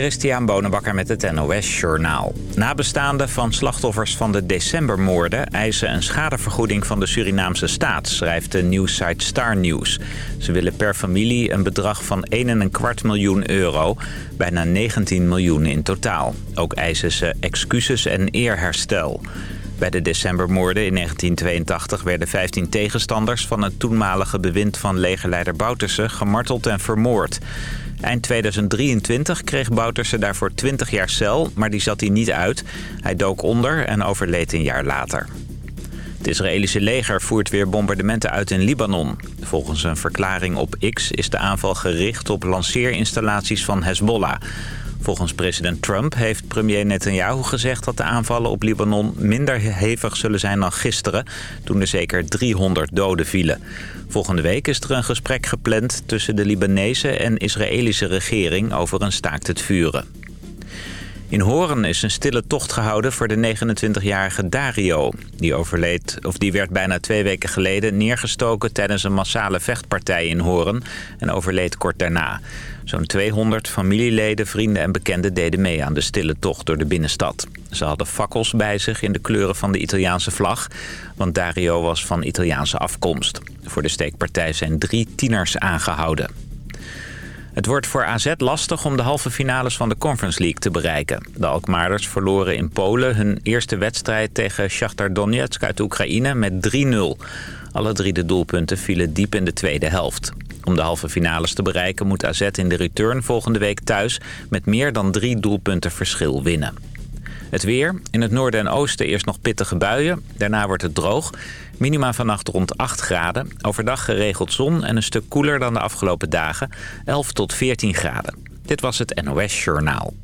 Christian Bonenbakker met het NOS Journaal. Nabestaanden van slachtoffers van de decembermoorden... eisen een schadevergoeding van de Surinaamse staat... schrijft de nieuwssite Star News. Ze willen per familie een bedrag van 1,25 miljoen euro... bijna 19 miljoen in totaal. Ook eisen ze excuses en eerherstel. Bij de decembermoorden in 1982 werden 15 tegenstanders... van het toenmalige bewind van legerleider Bouterse gemarteld en vermoord... Eind 2023 kreeg Bouterse daarvoor 20 jaar cel, maar die zat hij niet uit. Hij dook onder en overleed een jaar later. Het Israëlische leger voert weer bombardementen uit in Libanon. Volgens een verklaring op X is de aanval gericht op lanceerinstallaties van Hezbollah. Volgens president Trump heeft premier Netanyahu gezegd dat de aanvallen op Libanon minder hevig zullen zijn dan gisteren, toen er zeker 300 doden vielen. Volgende week is er een gesprek gepland tussen de Libanese en Israëlische regering over een staakt het vuren. In Horen is een stille tocht gehouden voor de 29-jarige Dario. Die, overleed, of die werd bijna twee weken geleden neergestoken tijdens een massale vechtpartij in Horen en overleed kort daarna. Zo'n 200 familieleden, vrienden en bekenden deden mee aan de stille tocht door de binnenstad. Ze hadden fakkels bij zich in de kleuren van de Italiaanse vlag, want Dario was van Italiaanse afkomst. Voor de steekpartij zijn drie tieners aangehouden. Het wordt voor AZ lastig om de halve finales van de Conference League te bereiken. De Alkmaarders verloren in Polen hun eerste wedstrijd tegen Shakhtar Donetsk uit Oekraïne met 3-0. Alle drie de doelpunten vielen diep in de tweede helft. Om de halve finales te bereiken moet AZ in de return volgende week thuis... met meer dan drie doelpunten verschil winnen. Het weer. In het noorden en oosten eerst nog pittige buien. Daarna wordt het droog. Minima vannacht rond 8 graden. Overdag geregeld zon en een stuk koeler dan de afgelopen dagen. 11 tot 14 graden. Dit was het NOS Journaal.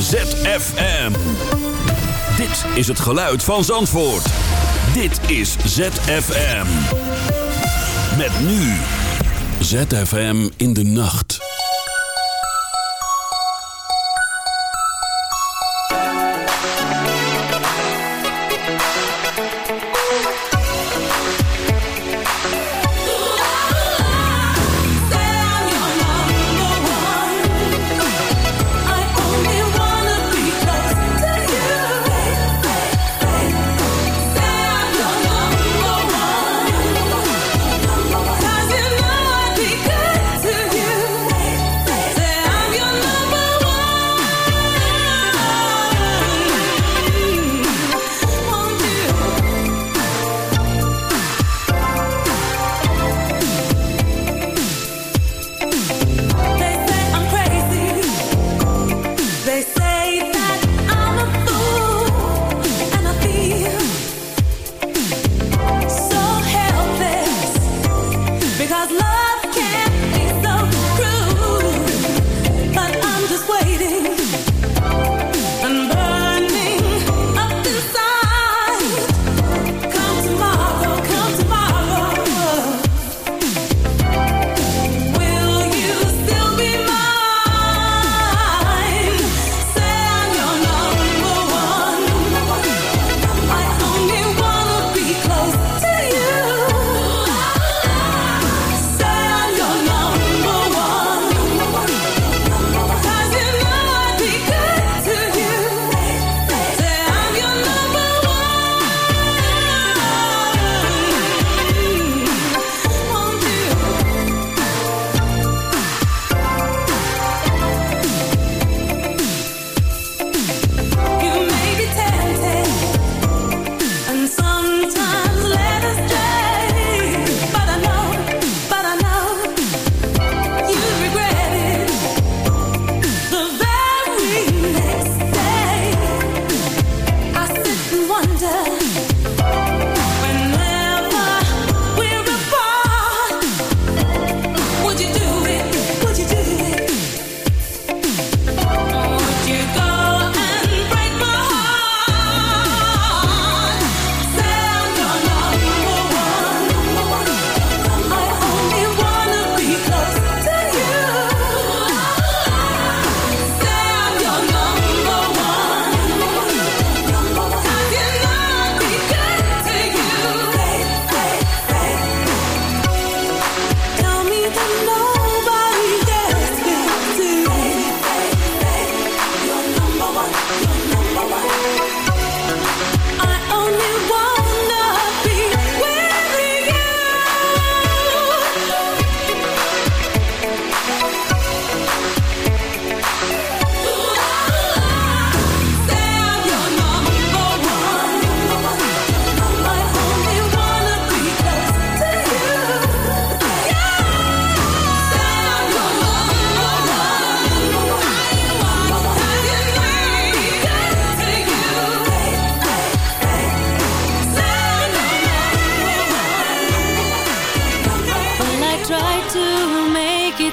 ZFM. Dit is het geluid van Zandvoort. Dit is ZFM. Met nu. ZFM in de nacht.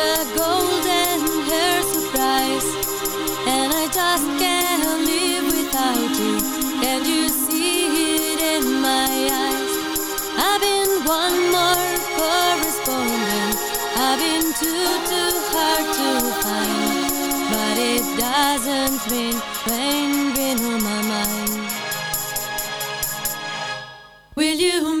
a golden hair surprise, and I just can't live without you. And you see it in my eyes. I've been one more correspondent. I've been too too hard to find, but it doesn't mean rain been on my mind. Will you?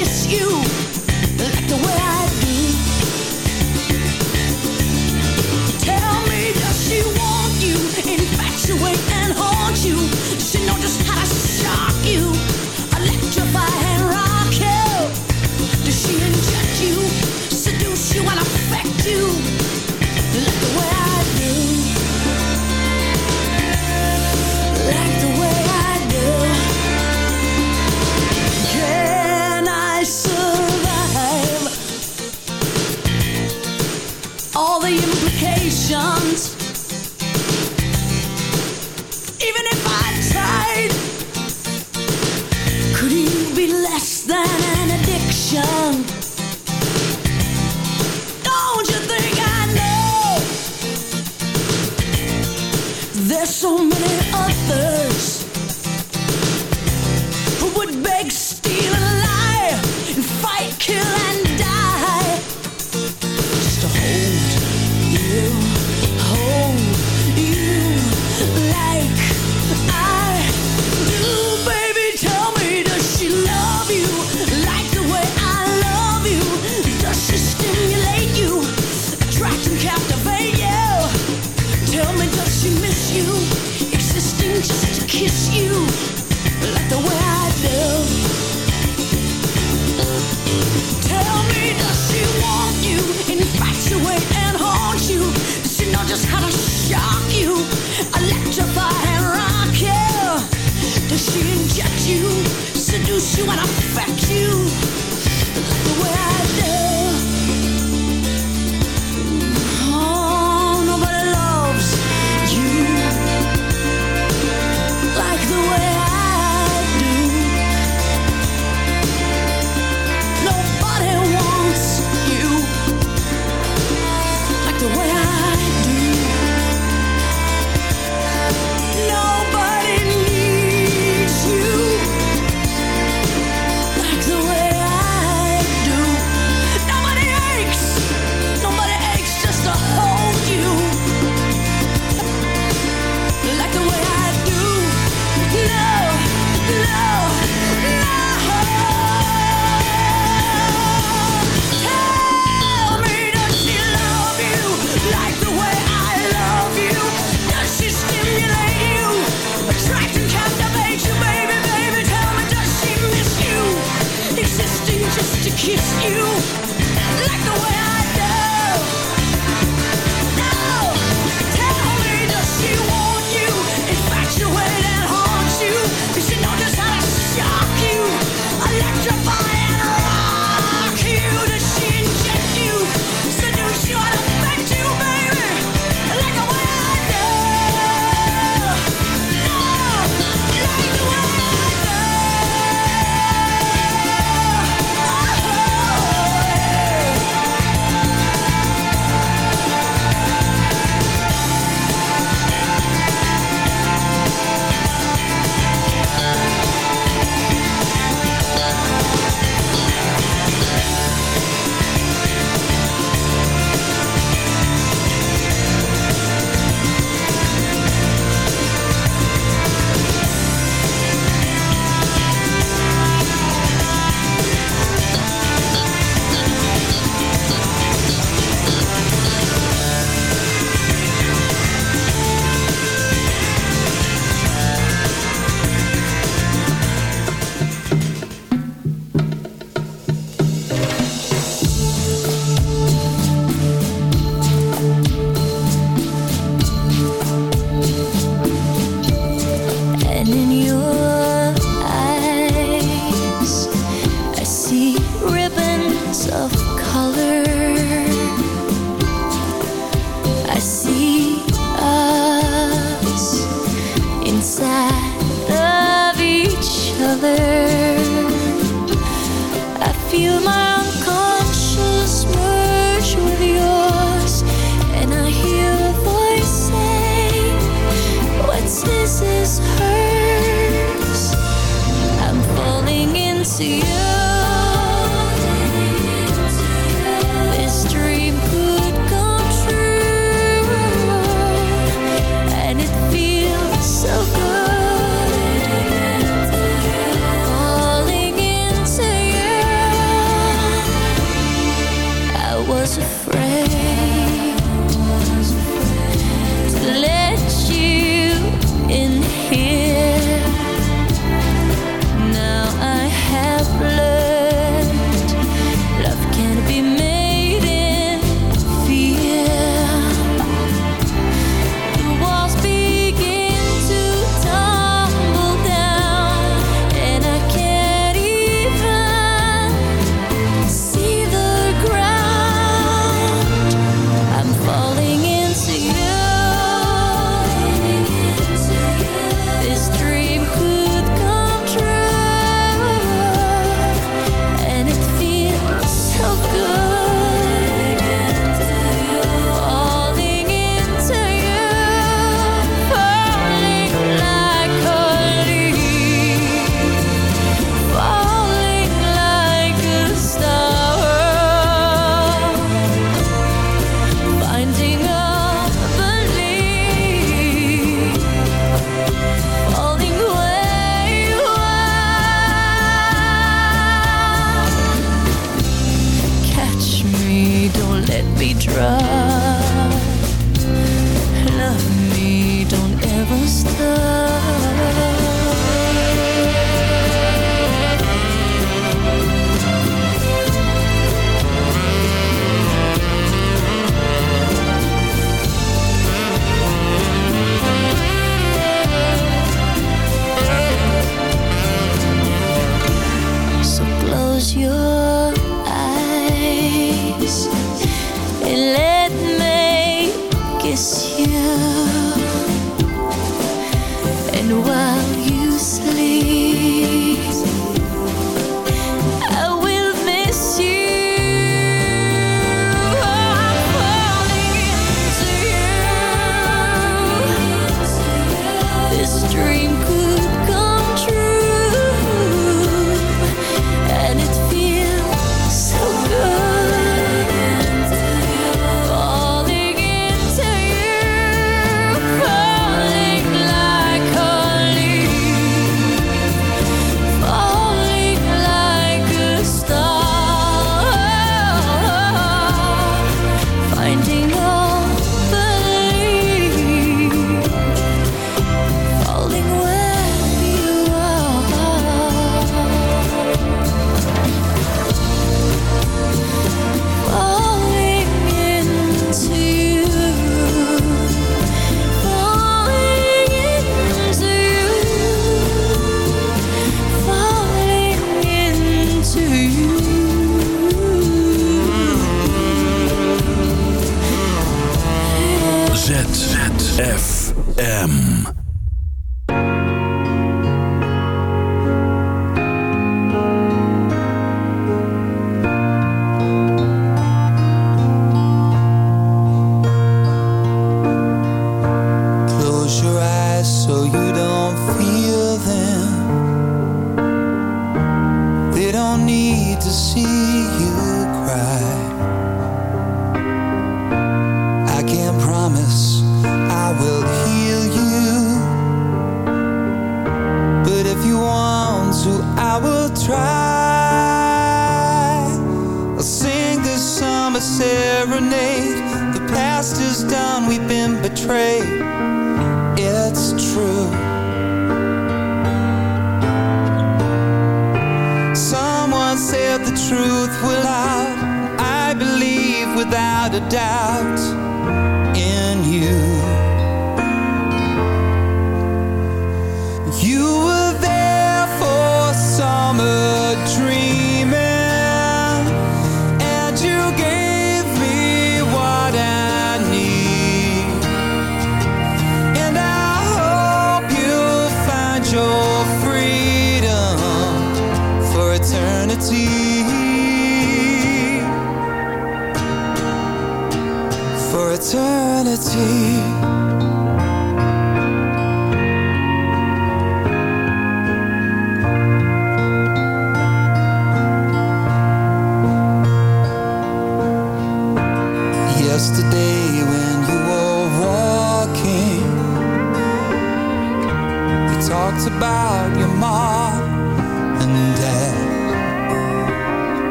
kiss you.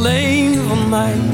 Alleen van mij.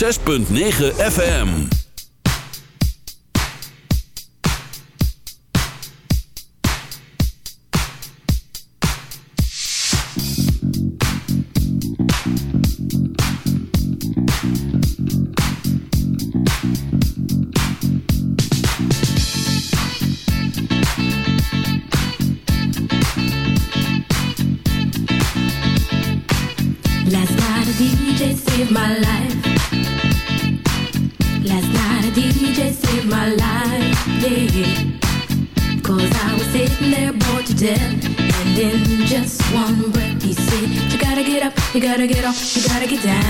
106.9 FM. Gotta get off, you gotta get down,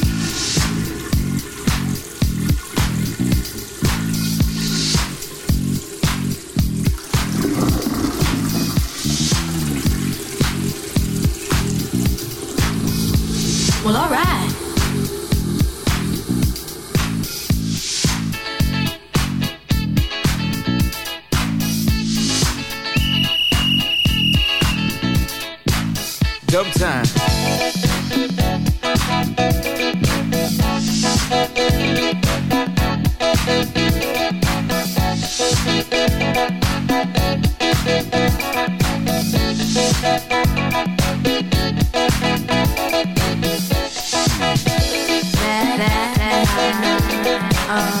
dumb time. Uh.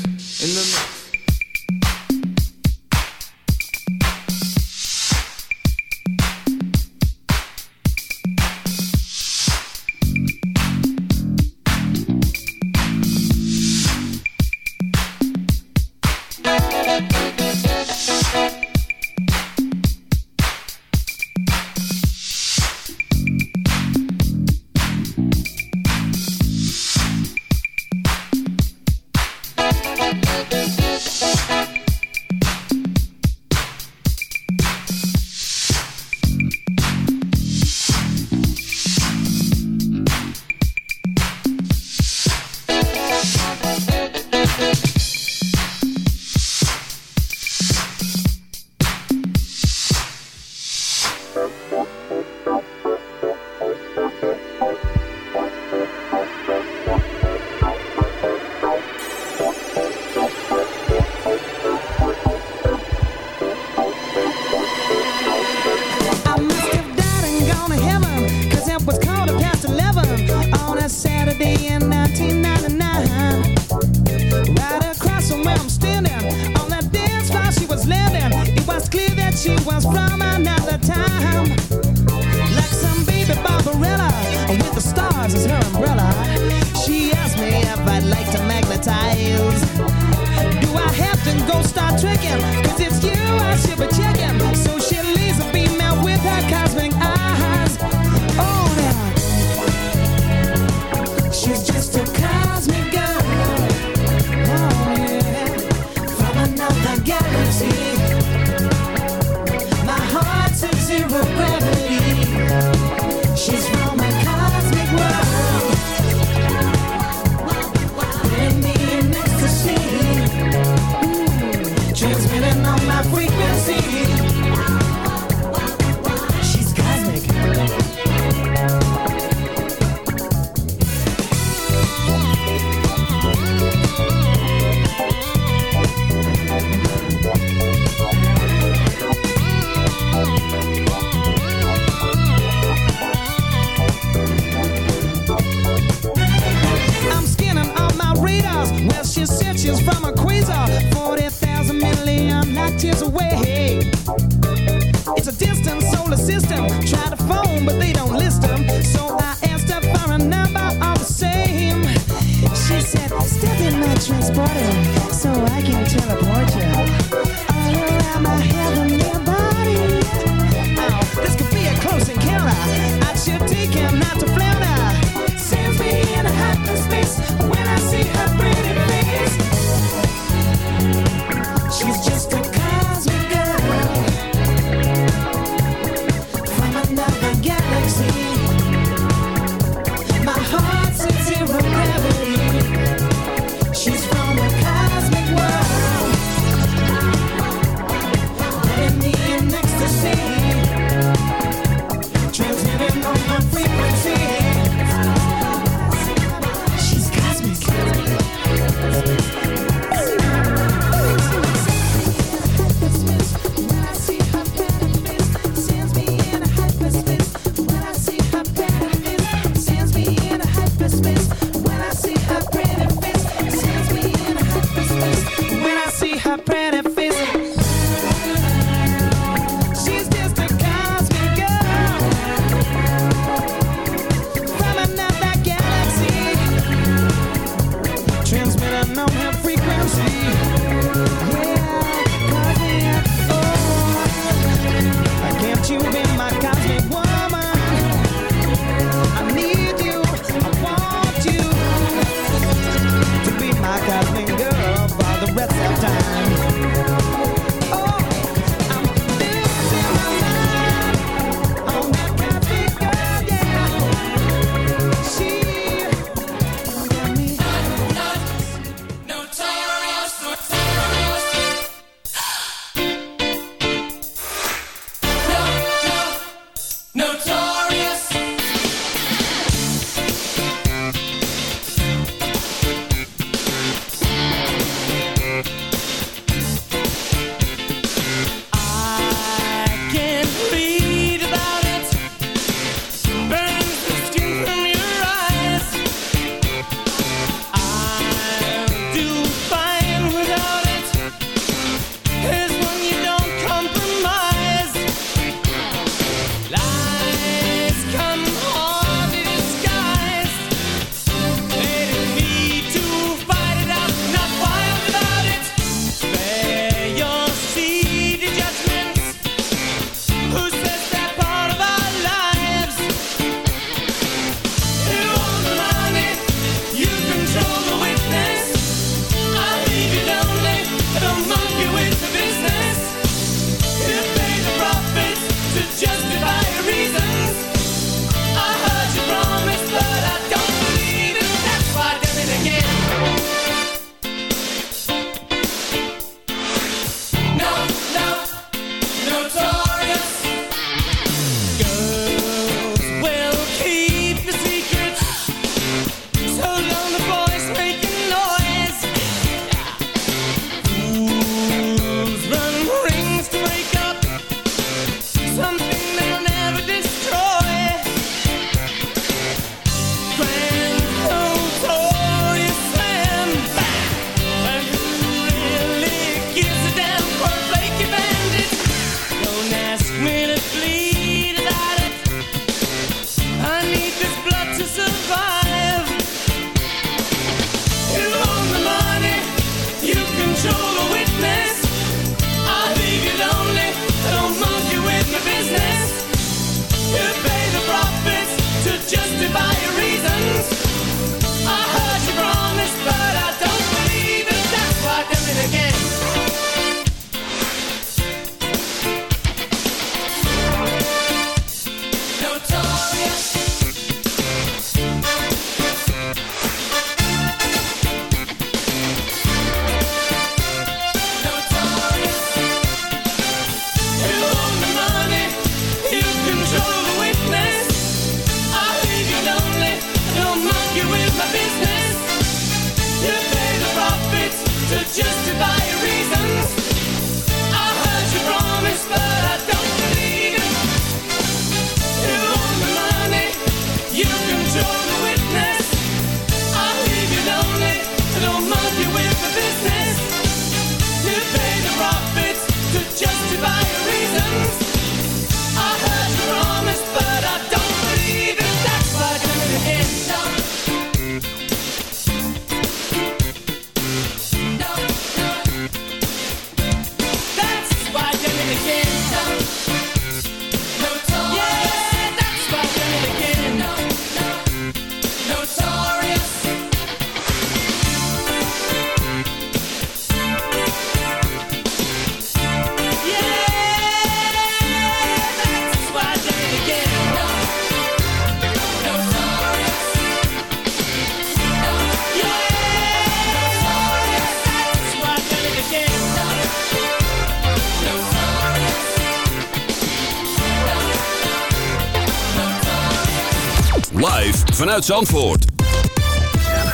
Zandvoort.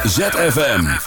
ZFM.